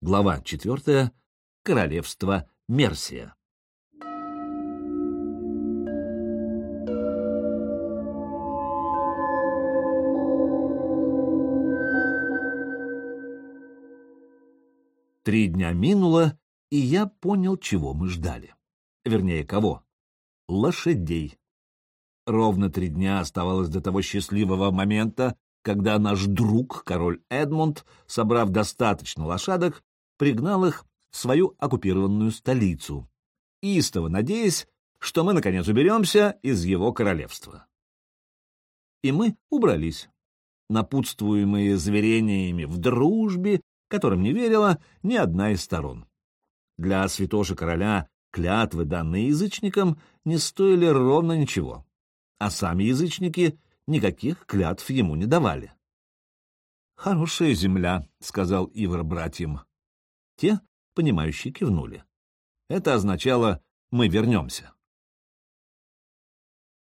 Глава 4. Королевство Мерсия. Три дня минуло, и я понял, чего мы ждали. Вернее, кого? Лошадей. Ровно три дня оставалось до того счастливого момента, когда наш друг, король Эдмунд, собрав достаточно лошадок, пригнал их в свою оккупированную столицу, истово надеясь, что мы, наконец, уберемся из его королевства. И мы убрались, напутствуемые заверениями в дружбе, которым не верила ни одна из сторон. Для святоши короля клятвы, данные язычникам, не стоили ровно ничего, а сами язычники никаких клятв ему не давали. «Хорошая земля», — сказал Ивар братьям. Те, понимающие, кивнули. Это означало «мы вернемся».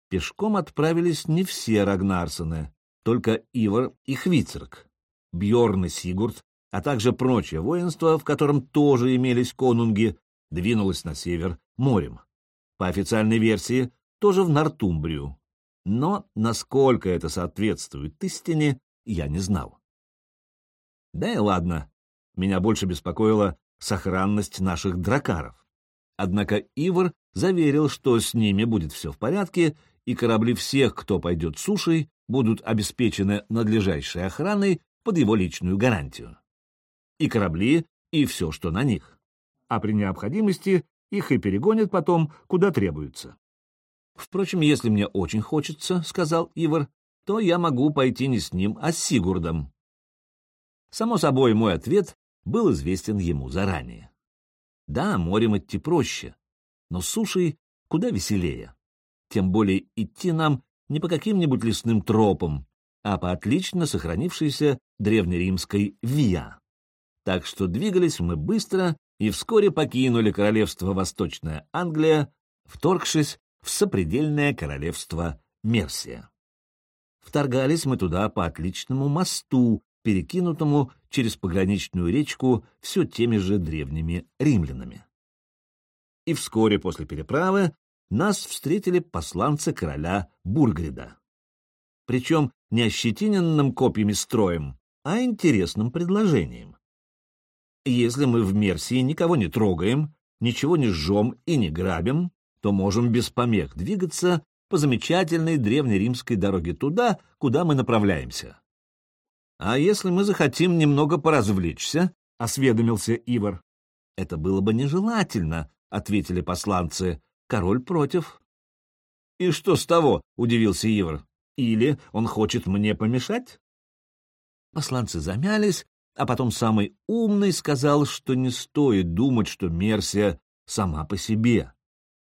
Пешком отправились не все Рагнарсены, только Ивар и Хвицерк. Бьорн и Сигурд, а также прочее воинство, в котором тоже имелись конунги, двинулось на север морем. По официальной версии, тоже в Нортумбрию. Но насколько это соответствует истине, я не знал. Да и ладно, меня больше беспокоила сохранность наших дракаров. Однако Ивар заверил, что с ними будет все в порядке, и корабли всех, кто пойдет сушей, будут обеспечены надлежащей охраной под его личную гарантию. И корабли, и все, что на них. А при необходимости их и перегонят потом, куда требуется. Впрочем, если мне очень хочется, — сказал Ивар, — то я могу пойти не с ним, а с Сигурдом. Само собой, мой ответ был известен ему заранее. Да, морем идти проще, но сушей куда веселее. Тем более идти нам не по каким-нибудь лесным тропам, а по отлично сохранившейся древнеримской Виа. Так что двигались мы быстро и вскоре покинули королевство Восточная Англия, вторгшись в сопредельное королевство Мерсия. Вторгались мы туда по отличному мосту, перекинутому через пограничную речку все теми же древними римлянами. И вскоре после переправы нас встретили посланцы короля Бургрида. Причем не ощетиненным копьями строем, а интересным предложением. Если мы в Мерсии никого не трогаем, ничего не жжем и не грабим, то можем без помех двигаться по замечательной древнеримской дороге туда, куда мы направляемся. А если мы захотим немного поразвлечься, — осведомился Ивар. — Это было бы нежелательно, — ответили посланцы. Король против. — И что с того? — удивился Ивар. — Или он хочет мне помешать? Посланцы замялись, а потом самый умный сказал, что не стоит думать, что Мерсия сама по себе.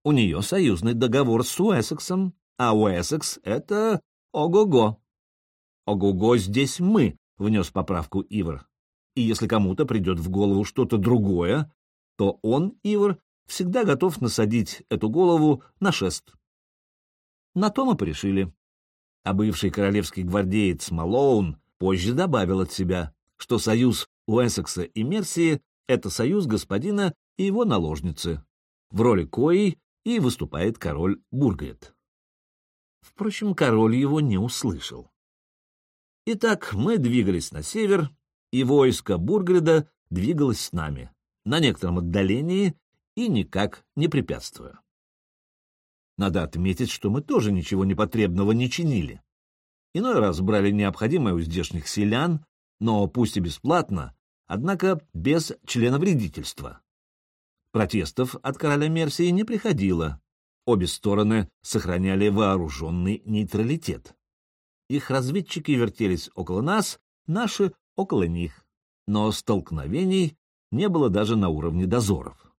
У нее союзный договор с Уэссексом, а Уэссекс — это ого-го. Ого-го здесь мы, внес поправку Ивар. И если кому-то придет в голову что-то другое, то он, Ивар, всегда готов насадить эту голову на шест. На то мы порешили. А бывший королевский гвардеец Малоун позже добавил от себя, что союз Уэссекса и Мерсии — это союз господина и его наложницы, в роли коей и выступает король Бургет. Впрочем, король его не услышал. Итак, мы двигались на север, и войско Бургреда двигалось с нами, на некотором отдалении и никак не препятствуя. Надо отметить, что мы тоже ничего непотребного не чинили. Иной раз брали необходимое у здешних селян, но пусть и бесплатно, однако без членовредительства. Протестов от короля Мерсии не приходило. Обе стороны сохраняли вооруженный нейтралитет. Их разведчики вертелись около нас, наши — около них. Но столкновений не было даже на уровне дозоров.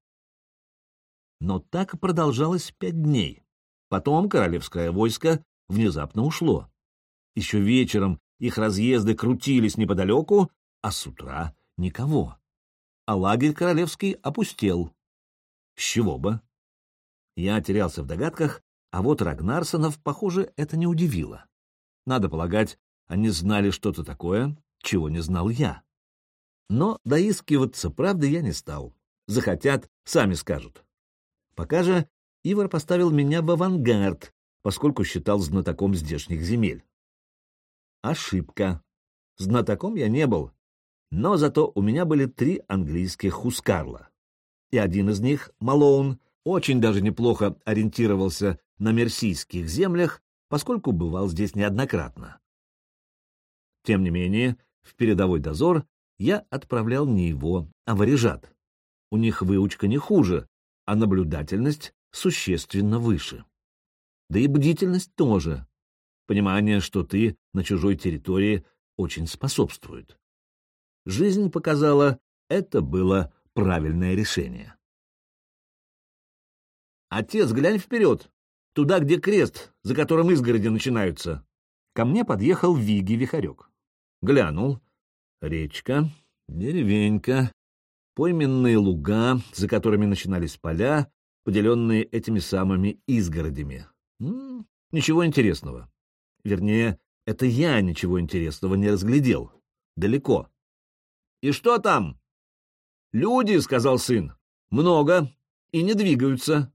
Но так продолжалось пять дней. Потом королевское войско внезапно ушло. Еще вечером их разъезды крутились неподалеку, а с утра никого. А лагерь королевский опустел. С чего бы? Я терялся в догадках, а вот Рагнарсонов, похоже, это не удивило. Надо полагать, они знали что-то такое, чего не знал я. Но доискиваться правды я не стал. Захотят, сами скажут. Пока же Ивар поставил меня в авангард, поскольку считал знатоком здешних земель. Ошибка. Знатоком я не был, но зато у меня были три английских хускарла. И один из них, Малоун, очень даже неплохо ориентировался на мерсийских землях, поскольку бывал здесь неоднократно. Тем не менее, в передовой дозор я отправлял не его, а варежат. У них выучка не хуже, а наблюдательность существенно выше. Да и бдительность тоже. Понимание, что ты на чужой территории, очень способствует. Жизнь показала, это было правильное решение. «Отец, глянь вперед! Туда, где крест, за которым изгороди начинаются!» Ко мне подъехал Виги Вихарек. Глянул. Речка, деревенька, пойменные луга, за которыми начинались поля, поделенные этими самыми изгородями. М -м, ничего интересного. Вернее, это я ничего интересного не разглядел. Далеко. «И что там?» «Люди», — сказал сын. «Много. И не двигаются».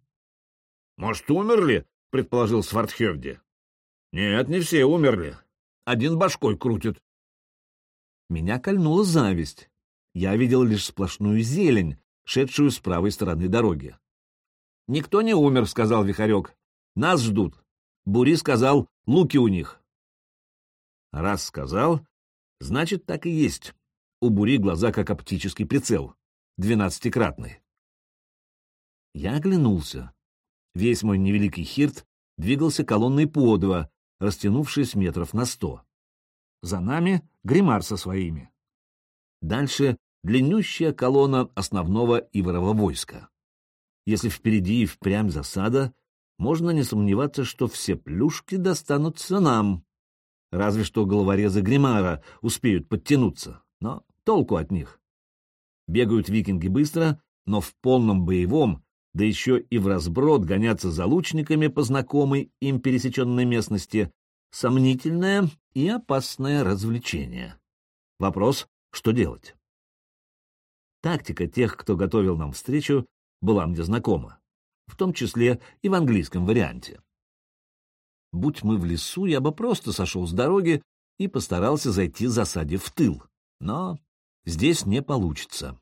«Может, умерли?» — предположил Свардхевди. «Нет, не все умерли. Один башкой крутит». Меня кольнула зависть. Я видел лишь сплошную зелень, шедшую с правой стороны дороги. «Никто не умер», — сказал Вихарек. «Нас ждут». Бури сказал, луки у них. Раз сказал, значит, так и есть. У Бури глаза как оптический прицел, двенадцатикратный. Я оглянулся. Весь мой невеликий хирт двигался колонной по два, растянувшись метров на сто. За нами гримар со своими. Дальше длиннющая колонна основного Иворова войска. Если впереди и впрямь засада, можно не сомневаться, что все плюшки достанутся нам. Разве что головорезы Гримара успеют подтянуться, но толку от них. Бегают викинги быстро, но в полном боевом, да еще и в разброд гоняться за лучниками по знакомой им пересеченной местности, сомнительное и опасное развлечение. Вопрос, что делать? Тактика тех, кто готовил нам встречу, была мне знакома, в том числе и в английском варианте. Будь мы в лесу, я бы просто сошел с дороги и постарался зайти засаде в тыл. Но здесь не получится.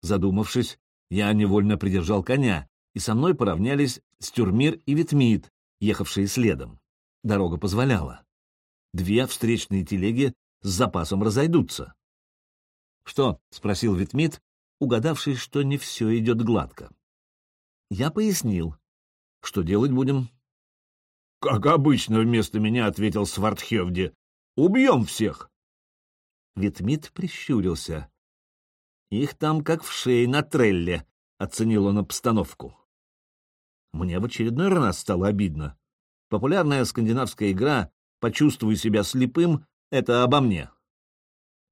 Задумавшись, я невольно придержал коня, и со мной поравнялись Стюрмир и Витмит, ехавшие следом. Дорога позволяла. Две встречные телеги с запасом разойдутся. «Что?» — спросил Витмит, угадавший, что не все идет гладко. Я пояснил. «Что делать будем?» «Как обычно вместо меня», — ответил Свардхевди. «Убьем всех!» Витмит прищурился. «Их там как в шее на трелле», — оценил он обстановку. Мне в очередной раз стало обидно. Популярная скандинавская игра «Почувствуй себя слепым» — это обо мне.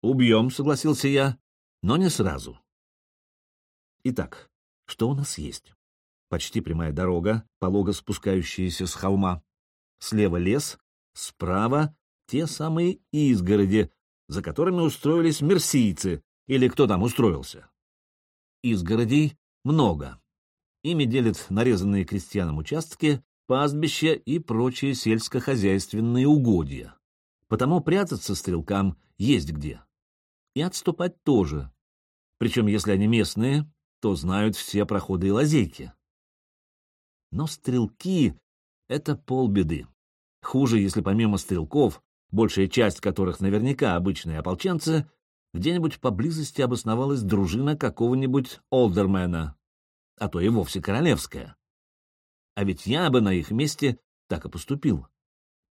«Убьем», — согласился я, — «но не сразу». Итак, что у нас есть? Почти прямая дорога, полого спускающаяся с холма. Слева лес, справа те самые изгороди, за которыми устроились мерсийцы, или кто там устроился. Изгородей много. Ими делят нарезанные крестьянам участки, пастбища и прочие сельскохозяйственные угодья. Потому прятаться стрелкам есть где. И отступать тоже. Причем, если они местные, то знают все проходы и лазейки. Но стрелки — это полбеды. Хуже, если помимо стрелков, большая часть которых наверняка обычные ополченцы, где-нибудь поблизости обосновалась дружина какого-нибудь олдермена, а то и вовсе королевская. А ведь я бы на их месте так и поступил.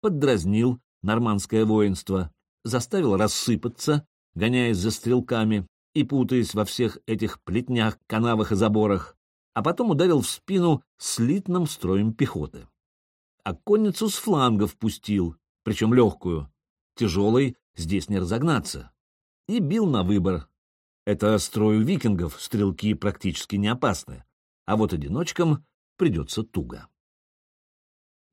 Поддразнил нормандское воинство, заставил рассыпаться, гоняясь за стрелками и путаясь во всех этих плетнях, канавах и заборах, а потом ударил в спину слитным строем пехоты а конницу с флангов пустил, причем легкую. Тяжелой здесь не разогнаться. И бил на выбор. Это строю викингов стрелки практически не опасны, а вот одиночкам придется туго.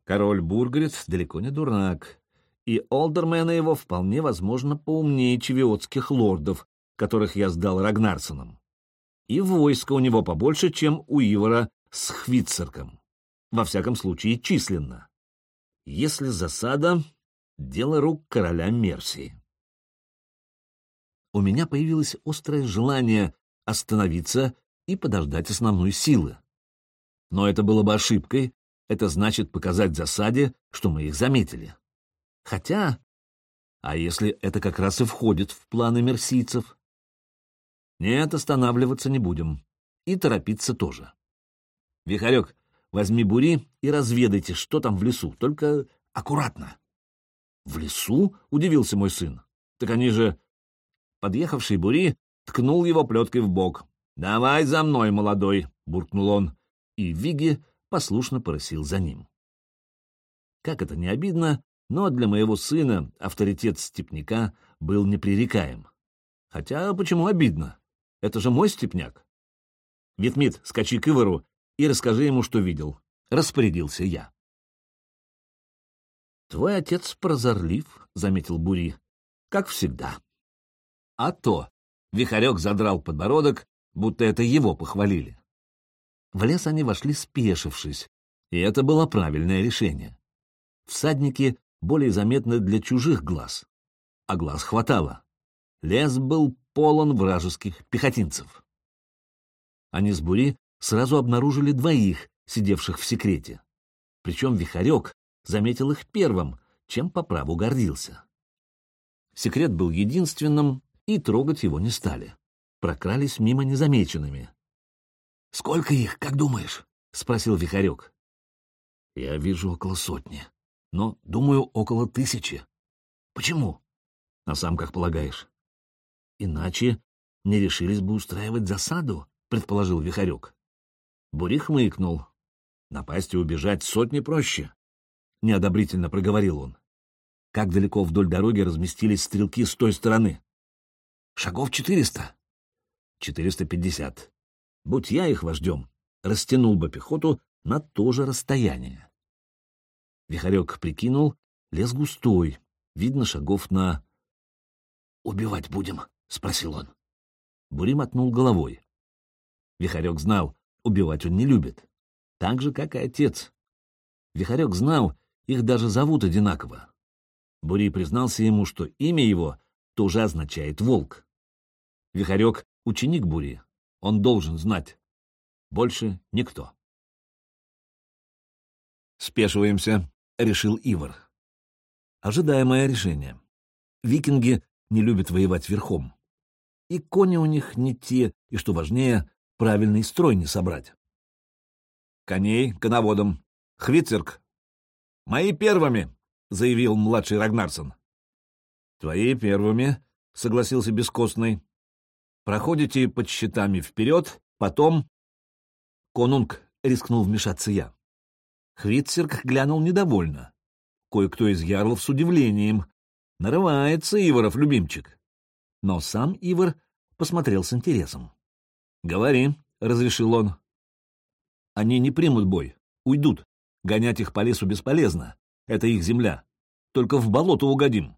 Король Бургрид далеко не дурак, и олдермены его вполне возможно поумнее чевиотских лордов, которых я сдал Рагнарсонам. И войско у него побольше, чем у Ивара с Хвитцерком. Во всяком случае, численно. Если засада — дело рук короля Мерсии. У меня появилось острое желание остановиться и подождать основной силы. Но это было бы ошибкой, это значит показать засаде, что мы их заметили. Хотя, а если это как раз и входит в планы мерсийцев? Нет, останавливаться не будем. И торопиться тоже. Вихарек, возьми бури и разведайте, что там в лесу, только аккуратно. В лесу? — удивился мой сын. Так они же... Подъехавший бури ткнул его плеткой в бок. «Давай за мной, молодой!» — буркнул он, и Виги послушно порысил за ним. Как это не обидно, но для моего сына авторитет степняка был непререкаем. Хотя почему обидно? Это же мой степняк. Витмит, скачи к Ивару и расскажи ему, что видел. Распорядился я. Твой отец прозорлив, — заметил Бури, — как всегда. А то Вихарек задрал подбородок, будто это его похвалили. В лес они вошли спешившись, и это было правильное решение. Всадники более заметны для чужих глаз, а глаз хватало. Лес был полон вражеских пехотинцев. Они с Бури сразу обнаружили двоих, сидевших в секрете. Причем Вихарек заметил их первым, чем по праву гордился. Секрет был единственным, и трогать его не стали. Прокрались мимо незамеченными. — Сколько их, как думаешь? — спросил Вихарек. — Я вижу около сотни, но, думаю, около тысячи. — Почему? — А сам как полагаешь? — Иначе не решились бы устраивать засаду, — предположил Вихарек. Бури хмыкнул. Напасть и убежать сотни проще. Неодобрительно проговорил он. Как далеко вдоль дороги разместились стрелки с той стороны? Шагов четыреста. Четыреста пятьдесят. Будь я их вождем, растянул бы пехоту на то же расстояние. Вихарек прикинул, лес густой, видно шагов на... — Убивать будем? — спросил он. Бури мотнул головой. Вихарек знал, убивать он не любит. Так же, как и отец. Вихарек знал, их даже зовут одинаково. Бури признался ему, что имя его тоже означает «волк». Вихарек — ученик Бури, он должен знать. Больше никто. «Спешиваемся», — решил Ивар. Ожидаемое решение. Викинги не любят воевать верхом. И кони у них не те, и, что важнее, правильный строй не собрать. «Коней коноводом. Хвицерк!» «Мои первыми!» — заявил младший Рагнарсон. «Твои первыми», — согласился Бескостный. «Проходите под щитами вперед, потом...» «Конунг», — рискнул вмешаться я. Хвитцерк глянул недовольно. Кое-кто из ярлов с удивлением. Нарывается Иваров любимчик. Но сам Ивар посмотрел с интересом. «Говори», — разрешил он. «Они не примут бой, уйдут. Гонять их по лесу бесполезно. Это их земля. Только в болото угодим».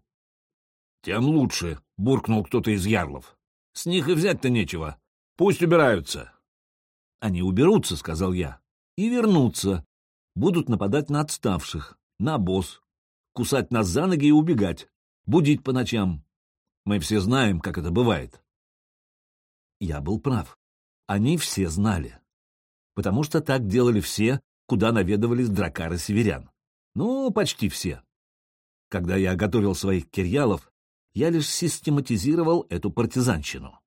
«Тем лучше», — буркнул кто-то из ярлов. «С них и взять-то нечего. Пусть убираются». «Они уберутся», — сказал я, — «и вернутся. Будут нападать на отставших, на босс, кусать нас за ноги и убегать, будить по ночам. Мы все знаем, как это бывает». Я был прав. Они все знали. Потому что так делали все, куда наведывались дракары северян. Ну, почти все. Когда я готовил своих кирьялов, я лишь систематизировал эту партизанщину.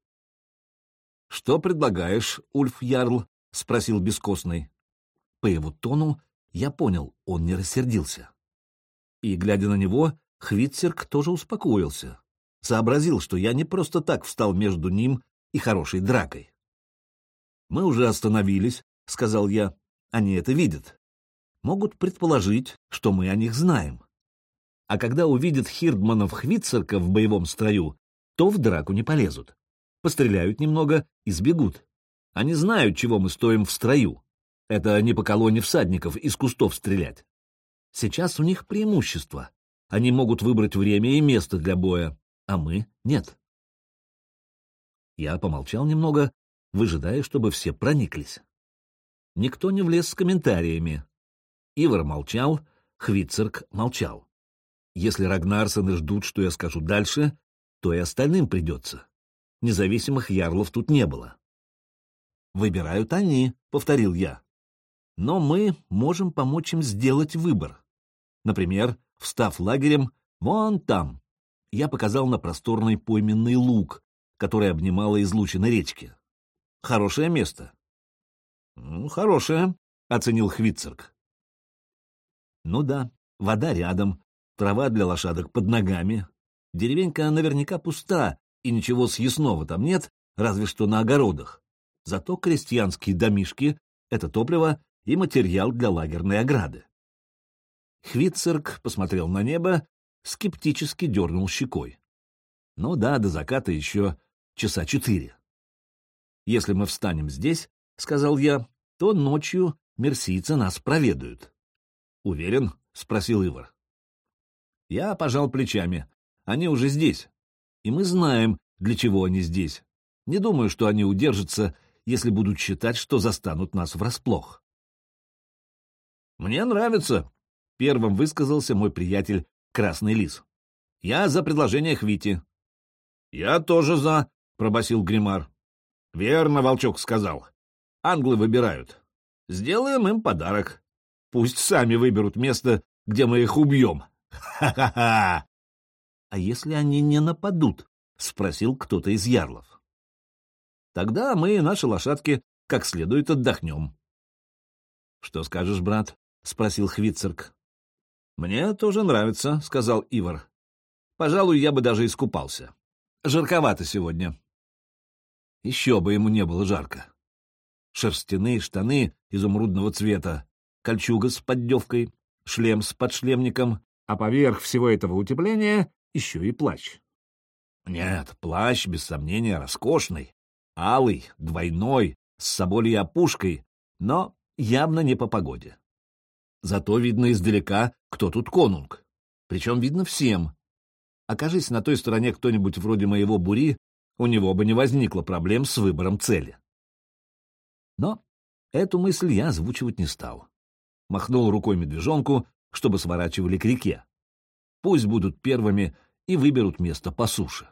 — Что предлагаешь, Ульф Ярл? — спросил Бескостный. По его тону я понял, он не рассердился. И, глядя на него, Хвитцерк тоже успокоился. Сообразил, что я не просто так встал между ним и хорошей дракой. «Мы уже остановились», — сказал я. «Они это видят. Могут предположить, что мы о них знаем а когда увидят Хирдманов Хвитцерка в боевом строю, то в драку не полезут. Постреляют немного и сбегут. Они знают, чего мы стоим в строю. Это не по колонне всадников из кустов стрелять. Сейчас у них преимущество. Они могут выбрать время и место для боя, а мы — нет. Я помолчал немного, выжидая, чтобы все прониклись. Никто не влез с комментариями. Ивар молчал, Хвицерк молчал. Если Рагнарсены ждут, что я скажу дальше, то и остальным придется. Независимых ярлов тут не было. «Выбирают они», — повторил я. «Но мы можем помочь им сделать выбор. Например, встав лагерем вон там». Я показал на просторный пойменный луг, который обнимала излучина речки. Хорошее место. — Хорошее, — оценил Хвицерк. — Ну да, вода рядом, трава для лошадок под ногами. Деревенька наверняка пуста, и ничего съестного там нет, разве что на огородах. Зато крестьянские домишки — это топливо и материал для лагерной ограды. Хвицерк посмотрел на небо, скептически дернул щекой. Ну да, до заката еще часа четыре. Если мы встанем здесь, — сказал я, — то ночью мерсийцы нас проведают. — Уверен? — спросил Ивар. Я пожал плечами. Они уже здесь. И мы знаем, для чего они здесь. Не думаю, что они удержатся, если будут считать, что застанут нас врасплох. «Мне нравится», — первым высказался мой приятель Красный Лис. «Я за предложение Хвити». «Я тоже за», — пробасил Гримар. Верно, Волчок сказал. Англы выбирают. Сделаем им подарок. Пусть сами выберут место, где мы их убьем. Ха-ха-ха! А если они не нападут? — спросил кто-то из ярлов. Тогда мы и наши лошадки как следует отдохнем. — Что скажешь, брат? — спросил Хвицерк. — Мне тоже нравится, — сказал Ивар. — Пожалуй, я бы даже искупался. Жарковато сегодня. Еще бы ему не было жарко. Шерстяные штаны изумрудного цвета, кольчуга с поддевкой, шлем с подшлемником, а поверх всего этого утепления еще и плащ. Нет, плащ, без сомнения, роскошный, алый, двойной, с собольей опушкой, но явно не по погоде. Зато видно издалека, кто тут конунг. Причем видно всем. Окажись на той стороне кто-нибудь вроде моего бури, у него бы не возникло проблем с выбором цели. Но эту мысль я озвучивать не стал. Махнул рукой медвежонку, чтобы сворачивали к реке. Пусть будут первыми и выберут место по суше.